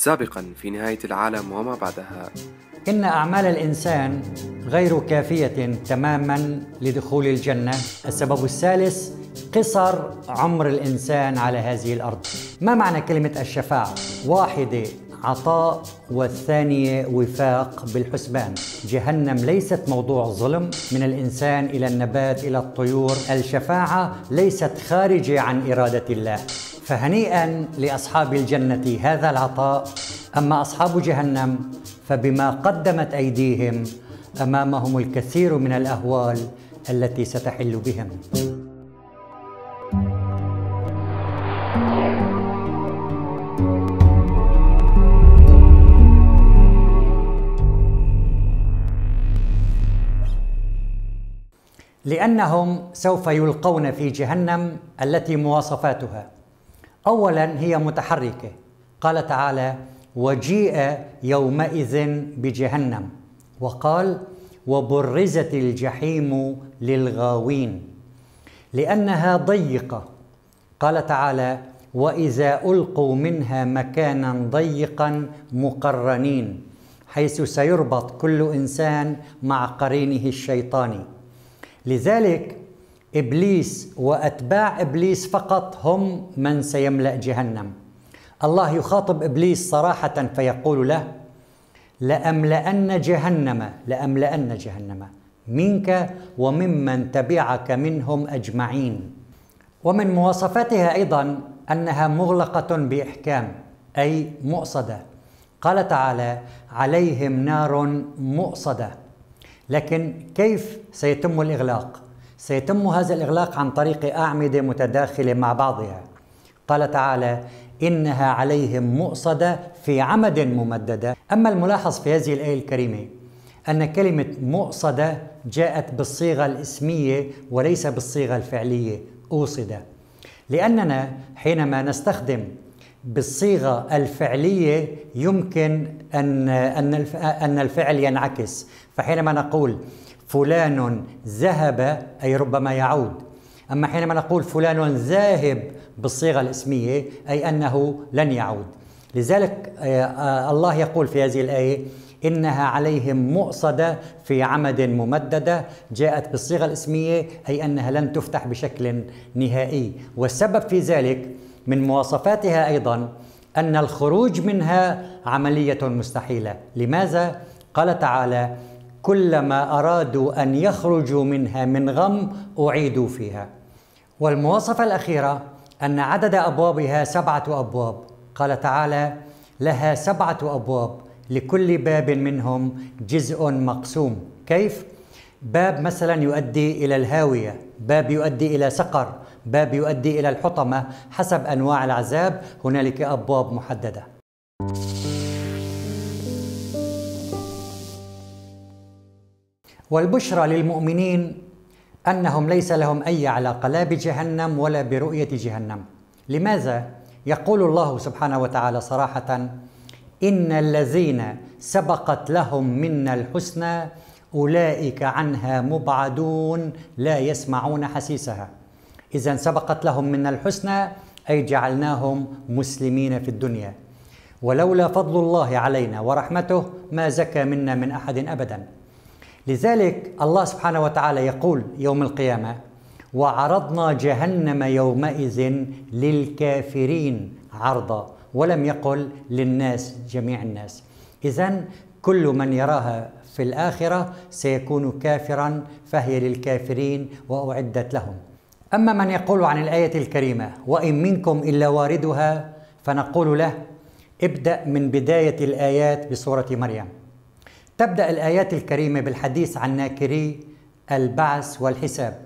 سابقا في نهاية العالم وما بعدها. إن أعمال الإنسان غير كافية تماما لدخول الجنة. السبب الثالث قصر عمر الإنسان على هذه الأرض. ما معنى كلمة الشفاعة؟ واحدة عطاء والثانية وفاق بالحسبان. جهنم ليست موضوع ظلم من الإنسان إلى النبات إلى الطيور. الشفاعة ليست خارجة عن إرادة الله. فهنيئا لأصحاب الجنة هذا العطاء. أما أصحاب جهنم فبما قدمت أيديهم أمامهم الكثير من الأهوال التي ستحل بهم. لأنهم سوف يلقون في جهنم التي مواصفاتها. اولا هي متحركة. قال تعالى وجيء يومئذ بجهنم. وقال وبرزت الجحيم للغاوين. لأنها ضيقة. قال تعالى وإذا ألقوا منها مكانا ضيقا مقرنين حيث سيربط كل إنسان مع قرينه الشيطاني لذلك إبليس وأتباع إبليس فقط هم من سيملأ جهنم. الله يخاطب إبليس صراحة فيقول له لأملأن جهنم لأملأن جهنم منك وممن تبعك منهم أجمعين. ومن مواصفاتها أيضا أنها مغلقة بإحكام أي مؤصدة. قال تعالى عليهم نار مؤصدة. لكن كيف سيتم الإغلاق؟ سيتم هذا الإغلاق عن طريق أعمدة متداخلة مع بعضها. قال تعالى إنها عليهم مؤصدة في عمد ممددة. أما الملاحظ في هذه الآية الكريمة أن كلمة مؤصدة جاءت بالصيغة الإسمية وليس بالصيغة الفعلية أوصدة. لأننا حينما نستخدم بالصيغة الفعلية يمكن أن أن الفعل ينعكس. فحينما نقول فلان ذهب أي ربما يعود. أما حينما نقول فلان ذاهب بالصيغة الإسمية أي أنه لن يعود. لذلك آه، آه، الله يقول في هذه الآية إنها عليهم مؤصدة في عمد ممددة جاءت بالصيغة الإسمية أي أنها لن تفتح بشكل نهائي. والسبب في ذلك من مواصفاتها أيضا أن الخروج منها عملية مستحيلة. لماذا؟ قال تعالى كلما أرادوا أن يخرجوا منها من غم أعيدوا فيها. والمواصفة الأخيرة أن عدد أبوابها سبعة أبواب. قال تعالى لها سبعة أبواب لكل باب منهم جزء مقسوم. كيف؟ باب مثلا يؤدي إلى الهاوية باب يؤدي إلى سقر باب يؤدي إلى الحطمة حسب أنواع العذاب هنالك أبواب محددة. والبشرى للمؤمنين أنهم ليس لهم أي علاقة لا بجهنم ولا برؤية جهنم. لماذا؟ يقول الله سبحانه وتعالى صراحة إن الذين سبقت لهم منا الحسنى أولئك عنها مبعدون لا يسمعون حسيسها. اذا سبقت لهم منا الحسنى أي جعلناهم مسلمين في الدنيا. ولولا فضل الله علينا ورحمته ما زكى منا من أحد ابدا. لذلك الله سبحانه وتعالى يقول يوم القيامة وعرضنا جهنم يومئذ للكافرين عرضا ولم يقل للناس جميع الناس. اذا كل من يراها في الآخرة سيكون كافرا فهي للكافرين وأعدت لهم. أما من يقول عن الآية الكريمة وإن منكم إلا واردها فنقول له ابدأ من بداية الآيات بسورة مريم. تبدأ الآيات الكريمة بالحديث عن ناكري البعث والحساب.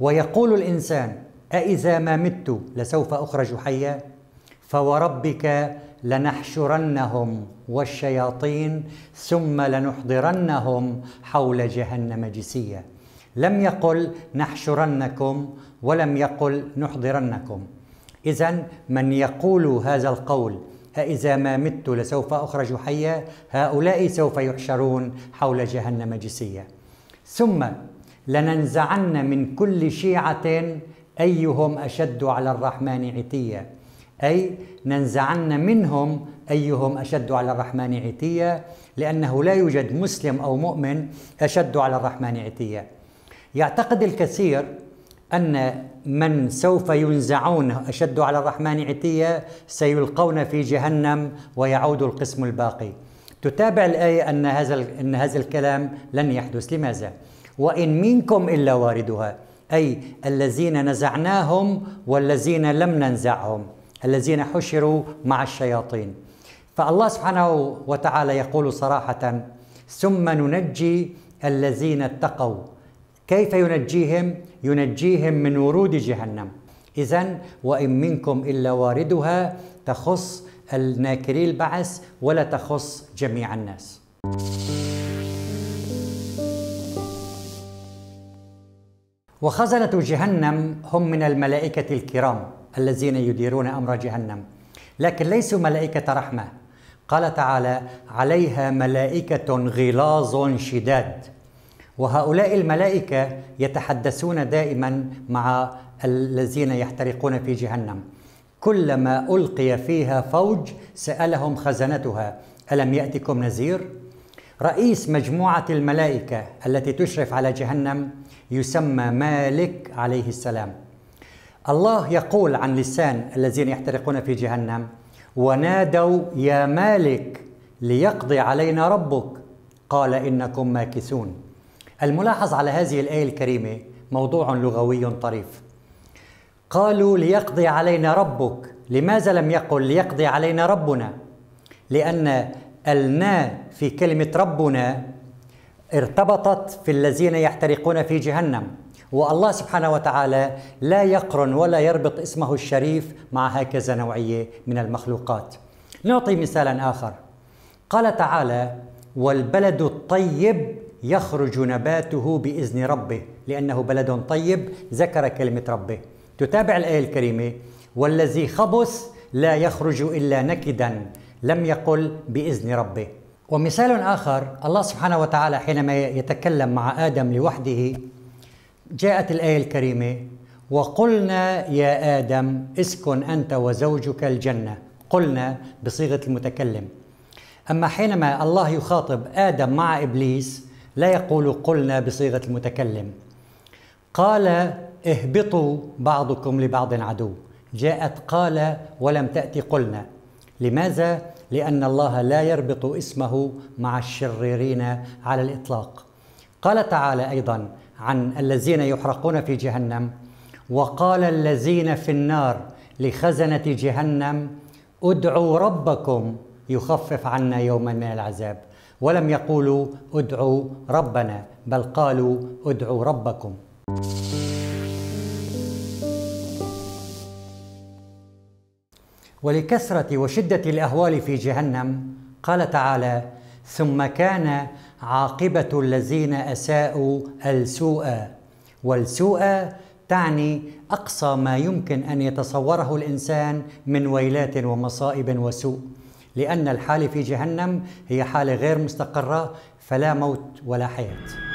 ويقول الإنسان أإذا ما مت لسوف أخرج حيا؟ فوربك لنحشرنهم والشياطين ثم لنحضرنهم حول جهنم جسيا لم يقل نحشرنكم ولم يقل نحضرنكم. إذا من يقول هذا القول أإذا ما مت لسوف أخرج حيا هؤلاء سوف يحشرون حول جهنم جسيا ثم لننزعن من كل شيعة أيهم أشد على الرحمن عتيا. أي ننزعن منهم أيهم أشد على الرحمن عتيا لأنه لا يوجد مسلم أو مؤمن أشد على الرحمن عتيا. يعتقد الكثير أن من سوف ينزعون أشد على الرحمن عتيا سيلقون في جهنم ويعود القسم الباقي. تتابع الآية أن هذا أن هذا الكلام لن يحدث. لماذا؟ وإن منكم إلا واردها أي الذين نزعناهم والذين لم ننزعهم الذين حشروا مع الشياطين. فالله سبحانه وتعالى يقول صراحة ثم ننجي الذين اتقوا. كيف ينجيهم؟ ينجيهم من ورود جهنم. إذا وإن منكم إلا واردها تخص الناكري البعث ولا تخص جميع الناس. وخزنة جهنم هم من الملائكة الكرام الذين يديرون أمر جهنم. لكن ليسوا ملائكة رحمة. قال تعالى عليها ملائكة غلاظ شداد. وهؤلاء الملائكة يتحدثون دائما مع الذين يحترقون في جهنم. كلما ألقي فيها فوج سألهم خزنتها ألم يأتكم نذير؟ رئيس مجموعة الملائكة التي تشرف على جهنم يسمى مالك عليه السلام. الله يقول عن لسان الذين يحترقون في جهنم ونادوا يا مالك ليقضي علينا ربك. قال إنكم ماكثون. الملاحظ على هذه الآية الكريمة موضوع لغوي طريف قالوا ليقضي علينا ربك لماذا لم يقل ليقضي علينا ربنا لأن النا في كلمة ربنا ارتبطت في الذين يحترقون في جهنم والله سبحانه وتعالى لا يقرن ولا يربط اسمه الشريف مع هكذا نوعية من المخلوقات. نعطي مثالا آخر. قال تعالى: والبلد الطيب يخرج نباته بإذن ربه لأنه بلد طيب ذكر كلمة ربه. تتابع الآية الكريمة: والذي خبث لا يخرج إلا نكدا لم يقل بإذن ربه. ومثال آخر الله سبحانه وتعالى حينما يتكلم مع آدم لوحده جاءت الآية الكريمة وقلنا يا آدم اسكن أنت وزوجك الجنة قلنا بصيغة المتكلم أما حينما الله يخاطب آدم مع إبليس لا يقول قلنا بصيغة المتكلم. قال اهبطوا بعضكم لبعض عدو. جاءت قال ولم تأتي قلنا. لماذا؟ لأن الله لا يربط اسمه مع الشريرين على الإطلاق. قال تعالى أيضا عن الذين يحرقون في جهنم. وقال الذين في النار لخزنة جهنم ادعوا ربكم يخفف عنا يوما من العذاب. ولم يقولوا ادعوا ربنا بل قالوا ادعوا ربكم. ولكثرة وشدة الأهوال في جهنم قال تعالى ثم كان عاقبة الذين أساءوا السوء والسوء تعني أقصى ما يمكن أن يتصوره الإنسان من ويلات ومصائب وسوء. لأن الحالة في جهنم هي حالة غير مستقرة فلا موت ولا حياة.